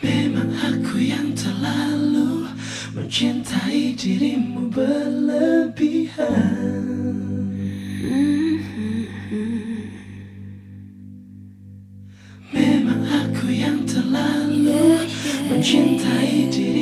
Memang aku yang terlalu mencintai dirimu berlebihan. Memang aku yang terlalu mencintai dirimu